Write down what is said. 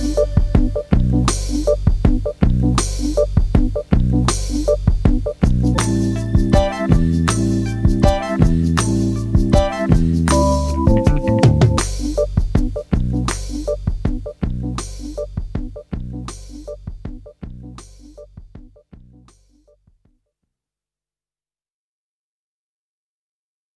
Bye.